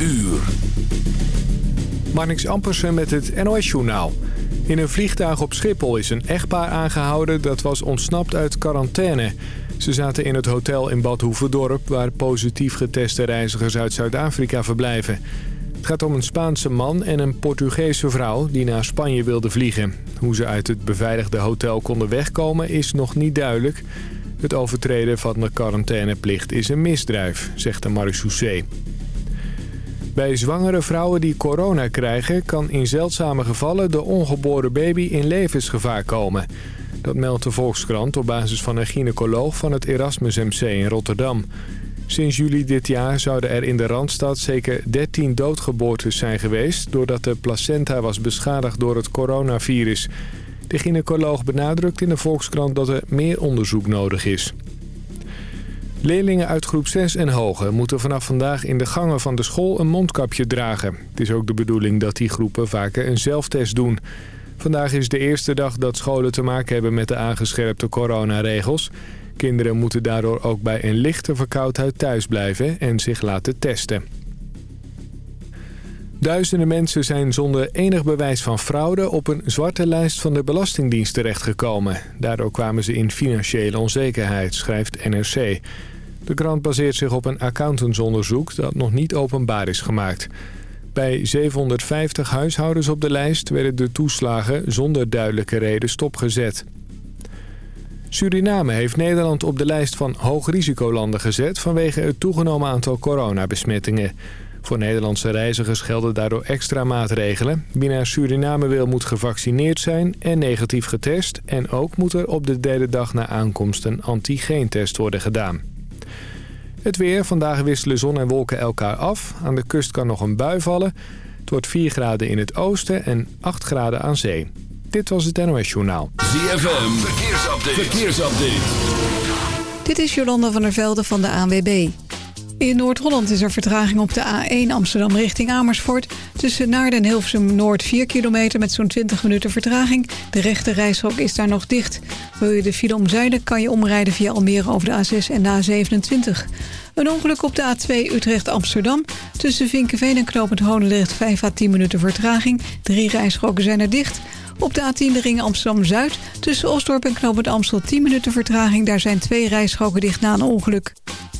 uur. Marnix Ampersen met het NOS-journaal. In een vliegtuig op Schiphol is een echtpaar aangehouden dat was ontsnapt uit quarantaine. Ze zaten in het hotel in Bad Hoeverdorp... waar positief geteste reizigers uit Zuid-Afrika verblijven. Het gaat om een Spaanse man en een Portugese vrouw die naar Spanje wilden vliegen. Hoe ze uit het beveiligde hotel konden wegkomen is nog niet duidelijk. Het overtreden van de quarantaineplicht is een misdrijf, zegt de marechaussee. Bij zwangere vrouwen die corona krijgen... kan in zeldzame gevallen de ongeboren baby in levensgevaar komen. Dat meldt de Volkskrant op basis van een gynaecoloog van het Erasmus MC in Rotterdam. Sinds juli dit jaar zouden er in de Randstad zeker 13 doodgeboortes zijn geweest... doordat de placenta was beschadigd door het coronavirus. De gynaecoloog benadrukt in de Volkskrant dat er meer onderzoek nodig is. Leerlingen uit groep 6 en hoger moeten vanaf vandaag in de gangen van de school een mondkapje dragen. Het is ook de bedoeling dat die groepen vaker een zelftest doen. Vandaag is de eerste dag dat scholen te maken hebben met de aangescherpte coronaregels. Kinderen moeten daardoor ook bij een lichte verkoudheid thuis blijven en zich laten testen. Duizenden mensen zijn zonder enig bewijs van fraude op een zwarte lijst van de Belastingdienst terechtgekomen. Daardoor kwamen ze in financiële onzekerheid, schrijft NRC. De krant baseert zich op een accountantsonderzoek dat nog niet openbaar is gemaakt. Bij 750 huishoudens op de lijst werden de toeslagen zonder duidelijke reden stopgezet. Suriname heeft Nederland op de lijst van hoogrisicolanden gezet vanwege het toegenomen aantal coronabesmettingen. Voor Nederlandse reizigers gelden daardoor extra maatregelen. Wie naar Suriname wil moet gevaccineerd zijn en negatief getest. En ook moet er op de derde dag na aankomst een antigeentest worden gedaan. Het weer. Vandaag wisselen zon en wolken elkaar af. Aan de kust kan nog een bui vallen. Het wordt 4 graden in het oosten en 8 graden aan zee. Dit was het NOS Journaal. ZFM. Verkeersupdate. Verkeersupdate. Dit is Jolanda van der Velde van de ANWB. In Noord-Holland is er vertraging op de A1 Amsterdam richting Amersfoort. Tussen Naarden en Hilversum Noord 4 kilometer met zo'n 20 minuten vertraging. De rechte reishok is daar nog dicht. Wil je de file omzeilen kan je omrijden via Almere over de A6 en de A27. Een ongeluk op de A2 Utrecht-Amsterdam. Tussen Vinkenveen en Knopend Honendrecht 5 à 10 minuten vertraging. Drie rijstroken zijn er dicht. Op de A10 de ring Amsterdam-Zuid. Tussen Osdorp en Knopend Amstel 10 minuten vertraging. Daar zijn twee rijstroken dicht na een ongeluk.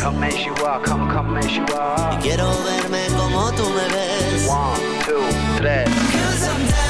come as you are, come, come as you are. Y quiero verme como tú me ves. One, two.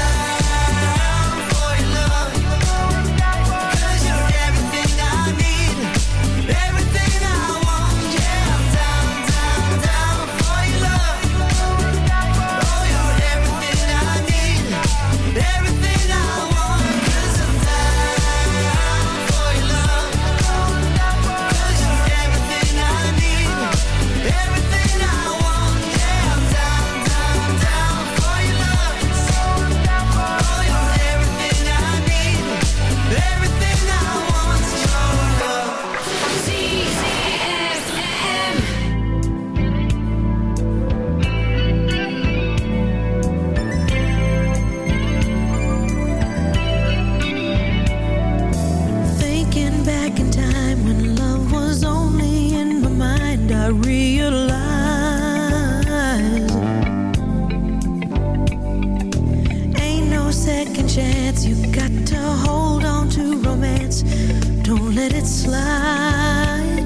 chance. You got to hold on to romance. Don't let it slide.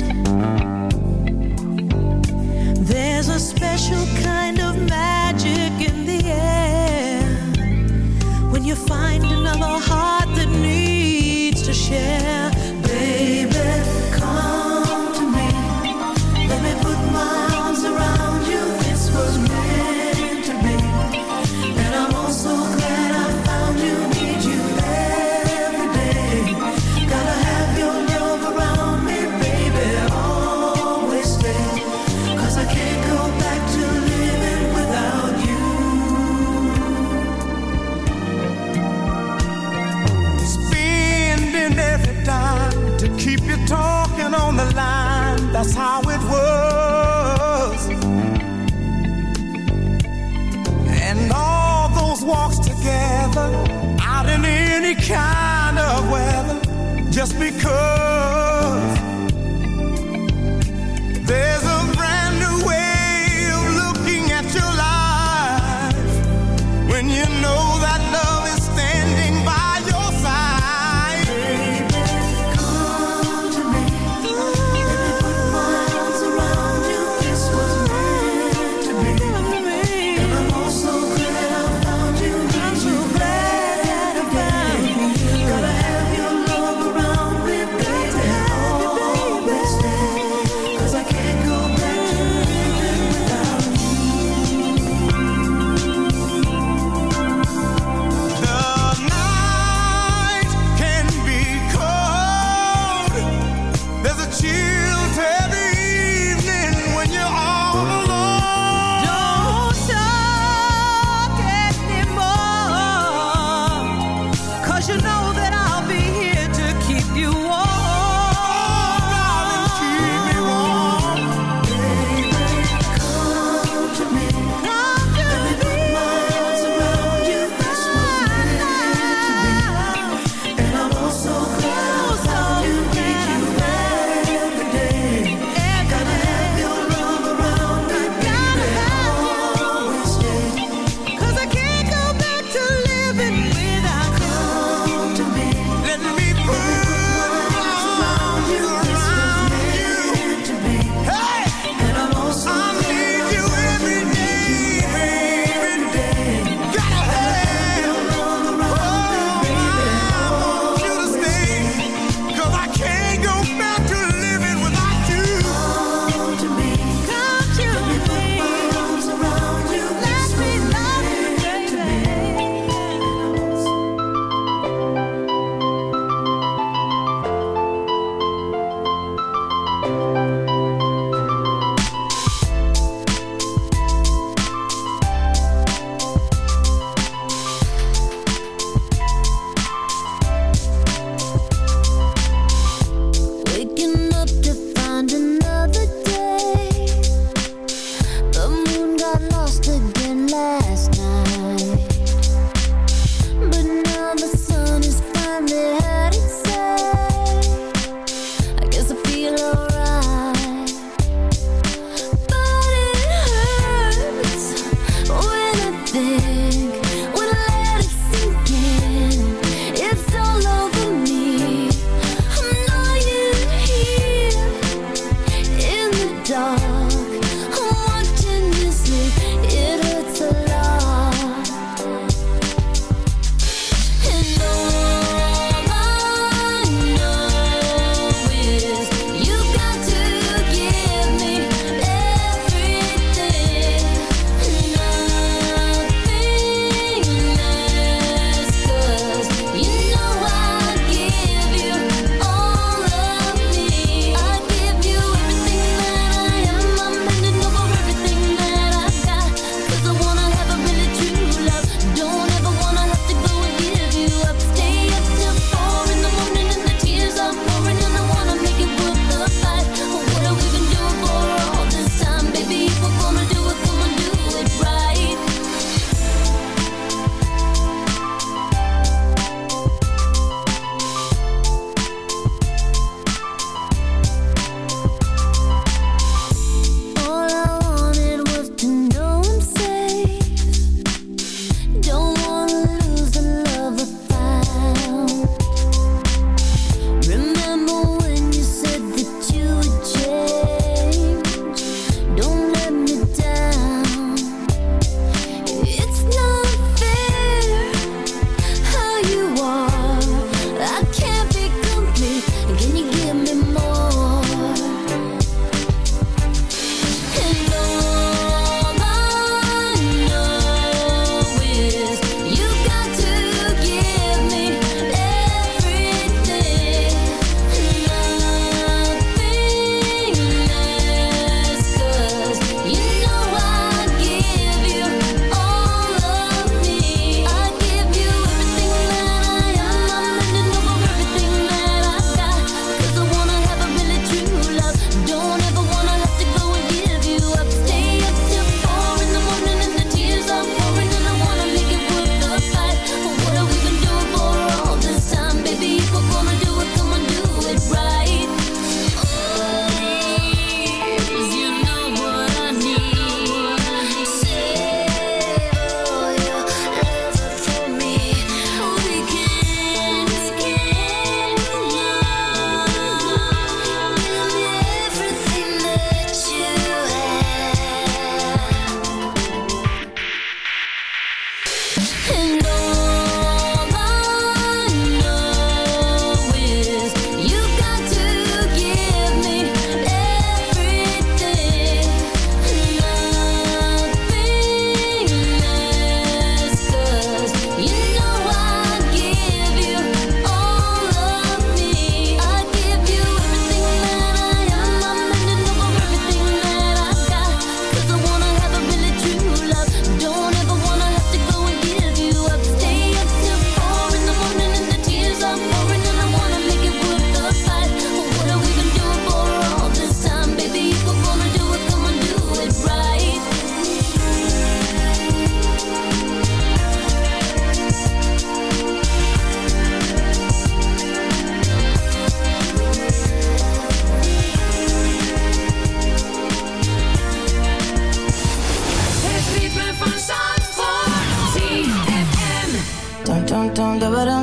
There's a special kind of magic in the air when you find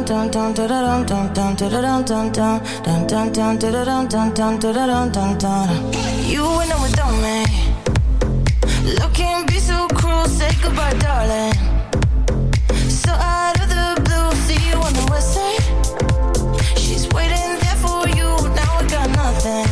dun dun You and I without me eh? Love can be so cruel, say goodbye darling. So out of the blue, see you on the west side. She's waiting there for you, now I got nothing.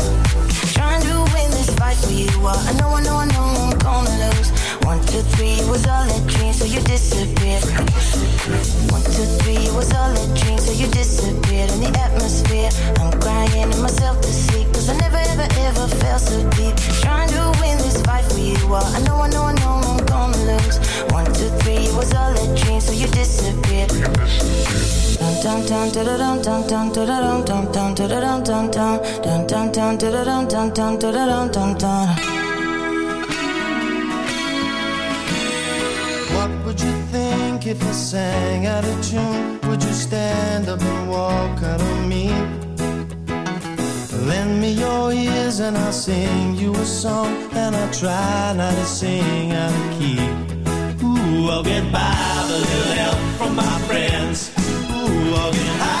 fight for you all I know, I know, I know I'm gonna lose. One, two, three, was all a dream So you disappeared What would you think if I sang out of tune? Would you stand up and walk out on me? Lend me your ears and I'll sing you a song And I'll try not to sing out of key Ooh, I'll get by with a little help from my friends Ooh, I'll get by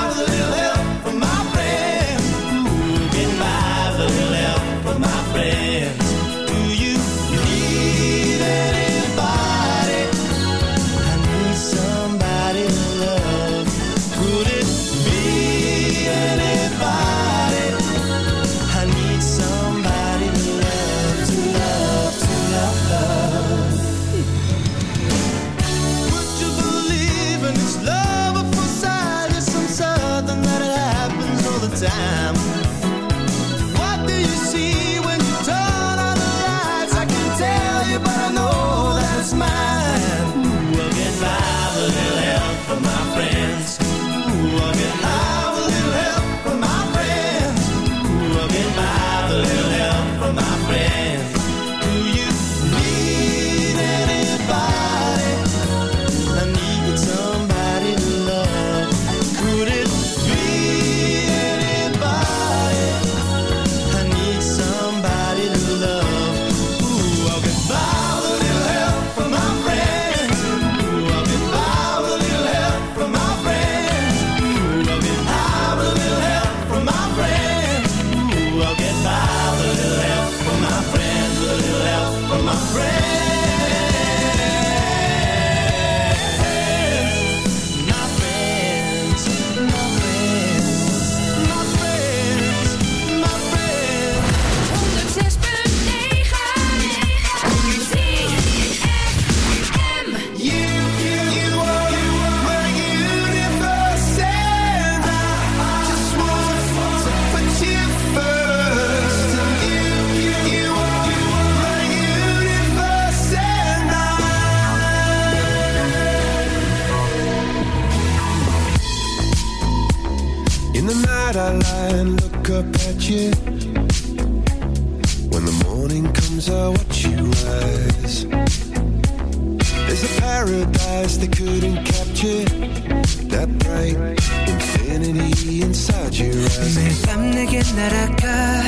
매일 밤 내게 날아가.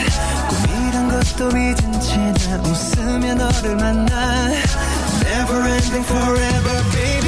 꿈이란 것도 믿은 채나 웃으며 너를 만나. Never ending forever baby.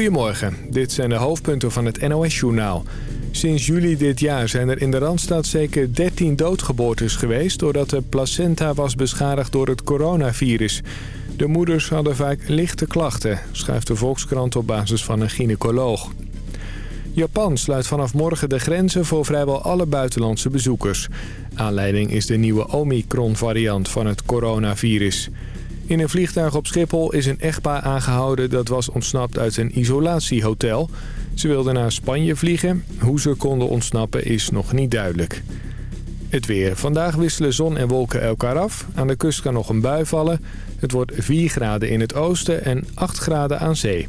Goedemorgen, dit zijn de hoofdpunten van het NOS-journaal. Sinds juli dit jaar zijn er in de Randstad zeker 13 doodgeboortes geweest... doordat de placenta was beschadigd door het coronavirus. De moeders hadden vaak lichte klachten, schrijft de Volkskrant op basis van een gynaecoloog. Japan sluit vanaf morgen de grenzen voor vrijwel alle buitenlandse bezoekers. Aanleiding is de nieuwe Omicron-variant van het coronavirus. In een vliegtuig op Schiphol is een echtpaar aangehouden... dat was ontsnapt uit een isolatiehotel. Ze wilden naar Spanje vliegen. Hoe ze konden ontsnappen is nog niet duidelijk. Het weer. Vandaag wisselen zon en wolken elkaar af. Aan de kust kan nog een bui vallen. Het wordt 4 graden in het oosten en 8 graden aan zee.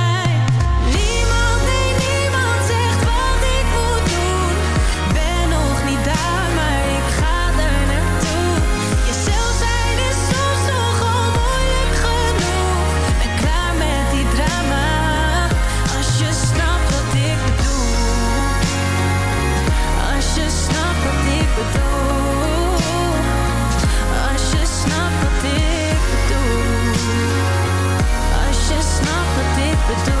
the door.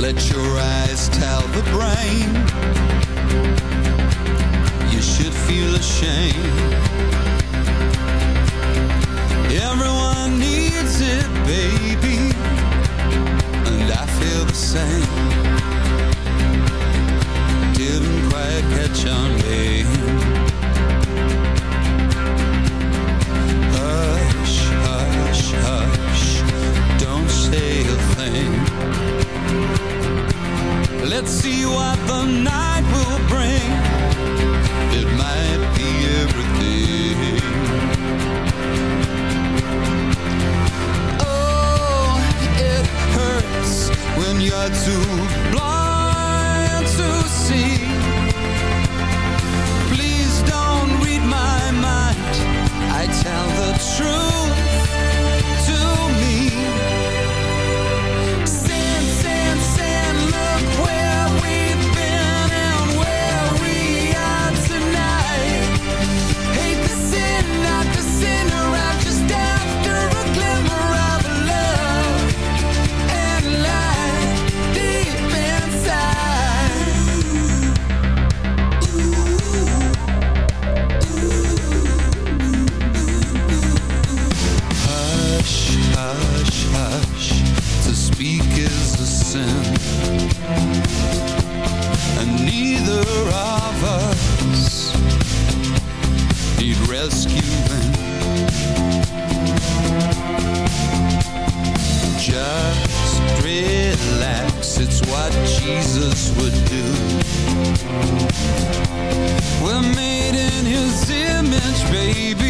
Let your eyes tell the brain. You should feel ashamed. Everyone needs it, baby. And I feel the same. Didn't quite catch on, babe Let's see what the night will bring. It might be everything. Oh, it hurts when you're too blind rescuing. Just relax, it's what Jesus would do. We're made in his image, baby.